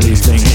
These things